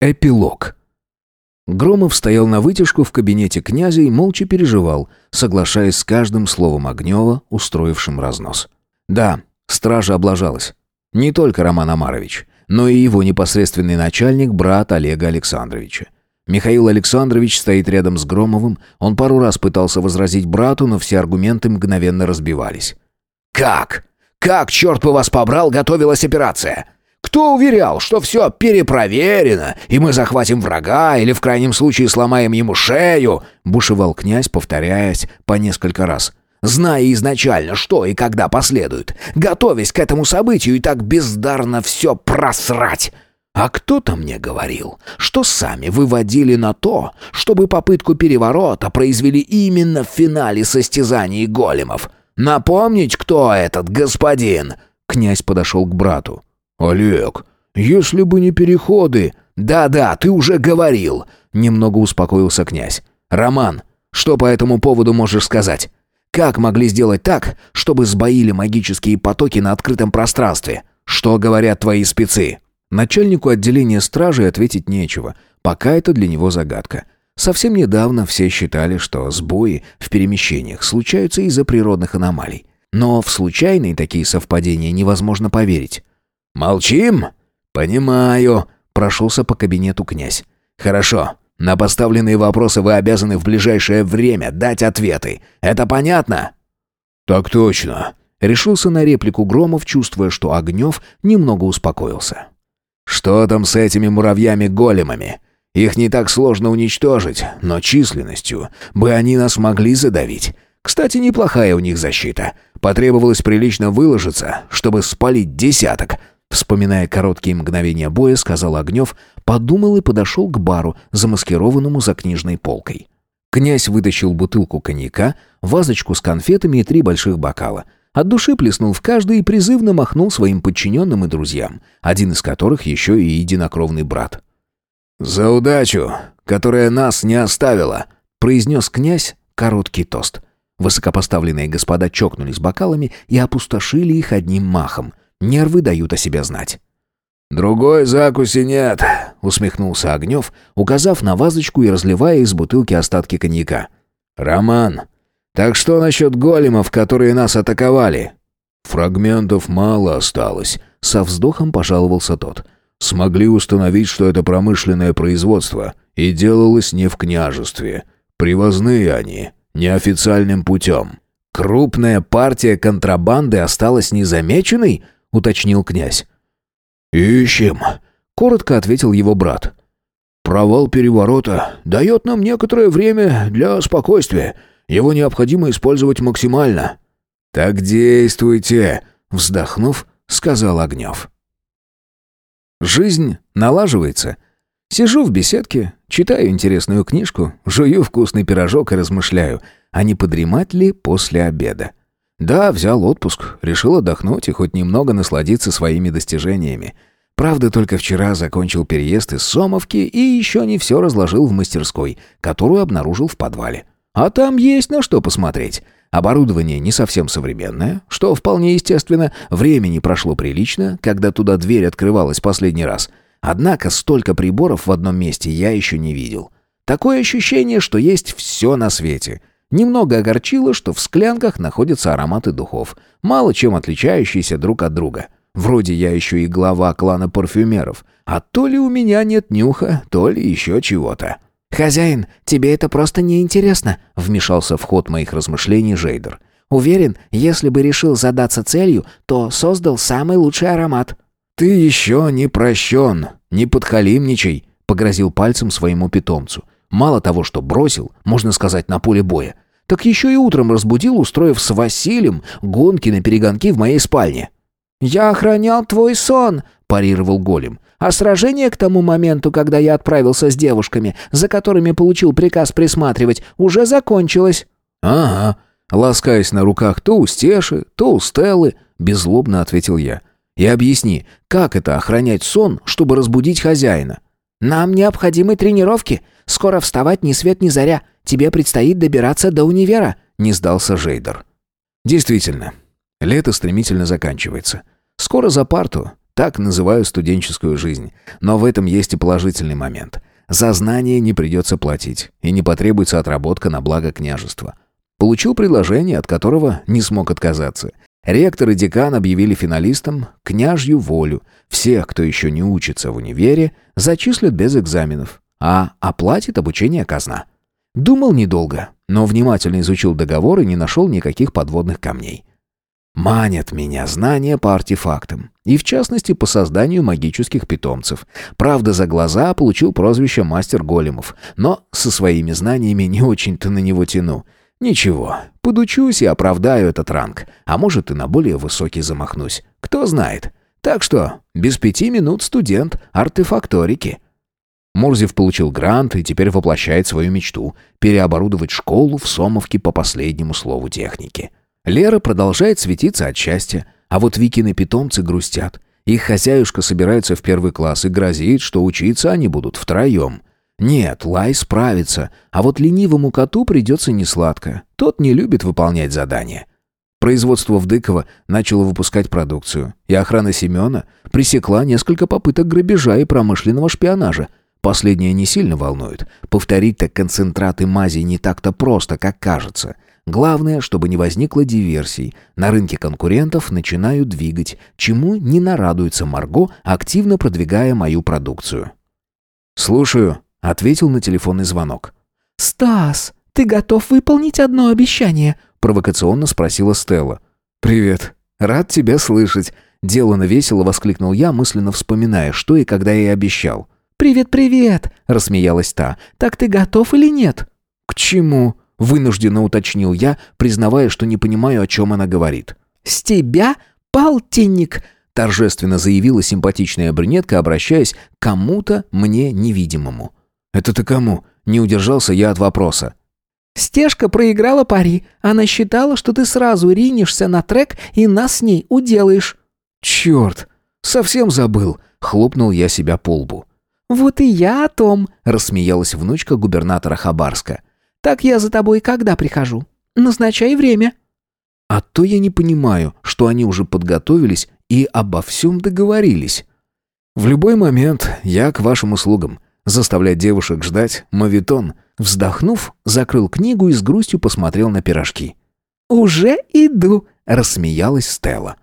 Эпилог. Громов стоял на вытяжку в кабинете князя и молча переживал, соглашаясь с каждым словом Огнева, устроившим разнос. Да, стража облажалась. Не только Роман Амарович, но и его непосредственный начальник, брат Олега Александровича. Михаил Александрович стоит рядом с Громовым, он пару раз пытался возразить брату, но все аргументы мгновенно разбивались. «Как? Как, черт бы вас побрал, готовилась операция? Кто уверял, что все перепроверено, и мы захватим врага или в крайнем случае сломаем ему шею?» — бушевал князь, повторяясь по несколько раз. «Зная изначально, что и когда последует, готовясь к этому событию и так бездарно все просрать!» А кто-то мне говорил, что сами выводили на то, чтобы попытку переворота произвели именно в финале состязаний големов. Напомнить, кто этот господин?» Князь подошел к брату. «Олег, если бы не переходы...» «Да-да, ты уже говорил!» Немного успокоился князь. «Роман, что по этому поводу можешь сказать? Как могли сделать так, чтобы сбоили магические потоки на открытом пространстве? Что говорят твои спецы?» Начальнику отделения стражи ответить нечего, пока это для него загадка. Совсем недавно все считали, что сбои в перемещениях случаются из-за природных аномалий. Но в случайные такие совпадения невозможно поверить. «Молчим? Понимаю», — прошелся по кабинету князь. «Хорошо. На поставленные вопросы вы обязаны в ближайшее время дать ответы. Это понятно?» «Так точно», — решился на реплику Громов, чувствуя, что Огнев немного успокоился. «Что там с этими муравьями-големами? Их не так сложно уничтожить, но численностью бы они нас могли задавить. Кстати, неплохая у них защита. Потребовалось прилично выложиться, чтобы спалить десяток. Вспоминая короткие мгновения боя, сказал Огнев, подумал и подошел к бару, замаскированному за книжной полкой. Князь вытащил бутылку коньяка, вазочку с конфетами и три больших бокала. От души плеснул в каждый и призывно махнул своим подчиненным и друзьям, один из которых еще и единокровный брат. «За удачу, которая нас не оставила», — произнес князь короткий тост. Высокопоставленные господа чокнулись бокалами и опустошили их одним махом. Нервы дают о себе знать. «Другой закуси нет», — усмехнулся Огнев, указав на вазочку и разливая из бутылки остатки коньяка. «Роман, так что насчет големов, которые нас атаковали?» «Фрагментов мало осталось», — со вздохом пожаловался тот. «Смогли установить, что это промышленное производство, и делалось не в княжестве. Привозные они, неофициальным путем». «Крупная партия контрабанды осталась незамеченной?» — уточнил князь. «Ищем», — коротко ответил его брат. «Провал переворота дает нам некоторое время для спокойствия. Его необходимо использовать максимально». «Так действуйте», — вздохнув, сказал Огнев. Жизнь налаживается. Сижу в беседке, читаю интересную книжку, жую вкусный пирожок и размышляю, а не подремать ли после обеда. Да, взял отпуск, решил отдохнуть и хоть немного насладиться своими достижениями. Правда, только вчера закончил переезд из Сомовки и еще не все разложил в мастерской, которую обнаружил в подвале. А там есть на что посмотреть. Оборудование не совсем современное, что вполне естественно, времени прошло прилично, когда туда дверь открывалась последний раз. Однако столько приборов в одном месте я еще не видел. Такое ощущение, что есть все на свете. Немного огорчило, что в склянках находятся ароматы духов, мало чем отличающиеся друг от друга. Вроде я еще и глава клана парфюмеров, а то ли у меня нет нюха, то ли еще чего-то. «Хозяин, тебе это просто неинтересно», — вмешался в ход моих размышлений Жейдер. «Уверен, если бы решил задаться целью, то создал самый лучший аромат». «Ты еще не прощен, не подхалимничай», — погрозил пальцем своему питомцу. Мало того, что бросил, можно сказать, на поле боя, так еще и утром разбудил, устроив с Василием гонки на перегонки в моей спальне. «Я охранял твой сон», – парировал голем. «А сражение к тому моменту, когда я отправился с девушками, за которыми получил приказ присматривать, уже закончилось». «Ага», – ласкаясь на руках то у Стеши, то у Стеллы, – беззлобно ответил я. «И объясни, как это охранять сон, чтобы разбудить хозяина?» «Нам необходимы тренировки. Скоро вставать ни свет ни заря. Тебе предстоит добираться до универа», — не сдался Жейдер. «Действительно, лето стремительно заканчивается. Скоро за парту, Так называю студенческую жизнь. Но в этом есть и положительный момент. За знание не придется платить, и не потребуется отработка на благо княжества. Получил предложение, от которого не смог отказаться. Ректор и декан объявили финалистам княжью волю. Всех, кто еще не учится в универе, зачислят без экзаменов, а оплатит обучение казна. Думал недолго, но внимательно изучил договор и не нашел никаких подводных камней. Манят меня знания по артефактам, и в частности по созданию магических питомцев. Правда, за глаза получил прозвище «Мастер Големов», но со своими знаниями не очень-то на него тяну. Ничего, подучусь и оправдаю этот ранг, а может и на более высокий замахнусь. Кто знает. Так что, без пяти минут студент артефакторики. Мурзев получил грант и теперь воплощает свою мечту – переоборудовать школу в Сомовке по последнему слову техники. Лера продолжает светиться от счастья, а вот Викины питомцы грустят. Их хозяюшка собирается в первый класс и грозит, что учиться они будут втроем. Нет, Лай справится, а вот ленивому коту придется несладко. Тот не любит выполнять задания. Производство Вдыкова начало выпускать продукцию, и охрана Семена пресекла несколько попыток грабежа и промышленного шпионажа. Последнее не сильно волнует. Повторить-то концентраты мази не так-то просто, как кажется – Главное, чтобы не возникло диверсий. На рынке конкурентов начинаю двигать, чему не нарадуется Марго, активно продвигая мою продукцию. «Слушаю», — ответил на телефонный звонок. «Стас, ты готов выполнить одно обещание?» — провокационно спросила Стелла. «Привет. Рад тебя слышать», — делано весело воскликнул я, мысленно вспоминая, что и когда я обещал. «Привет-привет», — рассмеялась та. «Так ты готов или нет?» «К чему?» Вынужденно уточнил я, признавая, что не понимаю, о чем она говорит. «С тебя полтинник!» торжественно заявила симпатичная брюнетка, обращаясь к кому-то мне невидимому. «Это ты кому?» Не удержался я от вопроса. «Стежка проиграла пари. Она считала, что ты сразу ринешься на трек и нас с ней уделаешь». «Черт! Совсем забыл!» — хлопнул я себя по лбу. «Вот и я о том!» — рассмеялась внучка губернатора Хабарска. Так я за тобой когда прихожу? Назначай время». А то я не понимаю, что они уже подготовились и обо всем договорились. В любой момент я к вашим услугам. Заставлять девушек ждать — мавитон. Вздохнув, закрыл книгу и с грустью посмотрел на пирожки. «Уже иду», — рассмеялась Стелла.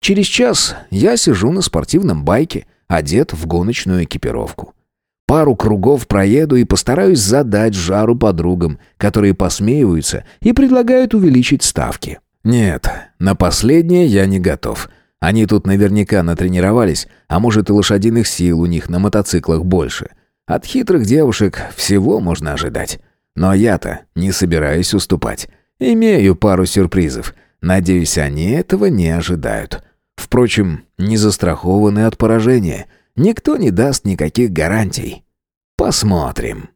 Через час я сижу на спортивном байке, одет в гоночную экипировку. Пару кругов проеду и постараюсь задать жару подругам, которые посмеиваются и предлагают увеличить ставки. Нет, на последнее я не готов. Они тут наверняка натренировались, а может и лошадиных сил у них на мотоциклах больше. От хитрых девушек всего можно ожидать. Но я-то не собираюсь уступать. Имею пару сюрпризов. Надеюсь, они этого не ожидают. Впрочем, не застрахованы от поражения – Никто не даст никаких гарантий. Посмотрим.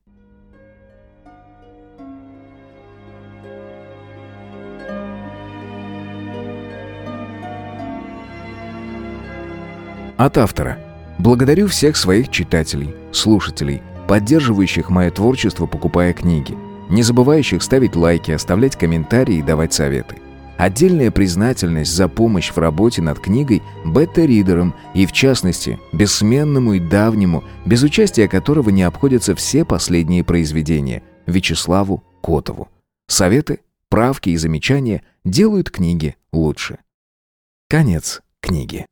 От автора. Благодарю всех своих читателей, слушателей, поддерживающих мое творчество, покупая книги, не забывающих ставить лайки, оставлять комментарии и давать советы. Отдельная признательность за помощь в работе над книгой бета-ридером и, в частности, бессменному и давнему, без участия которого не обходятся все последние произведения, Вячеславу Котову. Советы, правки и замечания делают книги лучше. Конец книги.